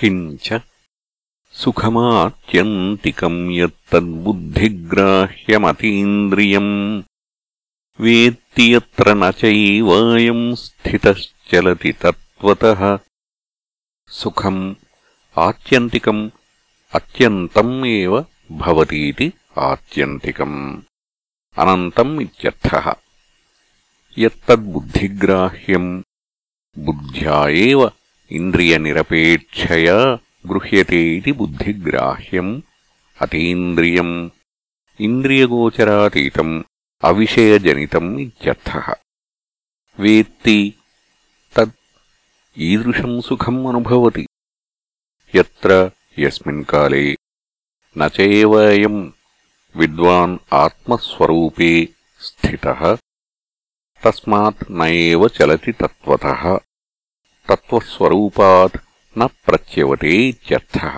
किञ्च सुखमात्यन्तिकम् यत्तद्बुद्धिग्राह्यमतीन्द्रियम् वेत्ति यत्र न चैवायम् स्थितश्चलति तत्त्वतः सुखम् आत्यन्तिकम् अत्यन्तम् एव भवतीति आत्यन्तिकम् अनन्तम् इत्यर्थः यत्तद्बुद्धिग्राह्यम् बुद्ध्या एव ఇంద్రియనిరపేక్షయా గృహ్యతే ఇది బుద్ధిగ్రాహ్యం అతీంద్రియం ఇంద్రియగోచరాతీతం అవిషయజనితం ఇత్యర్థః. వేత్తి తత్ ఈదృశం సుఖం అనుభవతి. యత్ర యస్మిన్ కాలే నచేవయం విద్వాన్ ఆత్మస్వరూపే స్థిత. తస్మాత్ నయేవ చలతి తత్వతః. తత్వస్వరూపాత్ న ప్రత్యవతే ఇత్యర్థः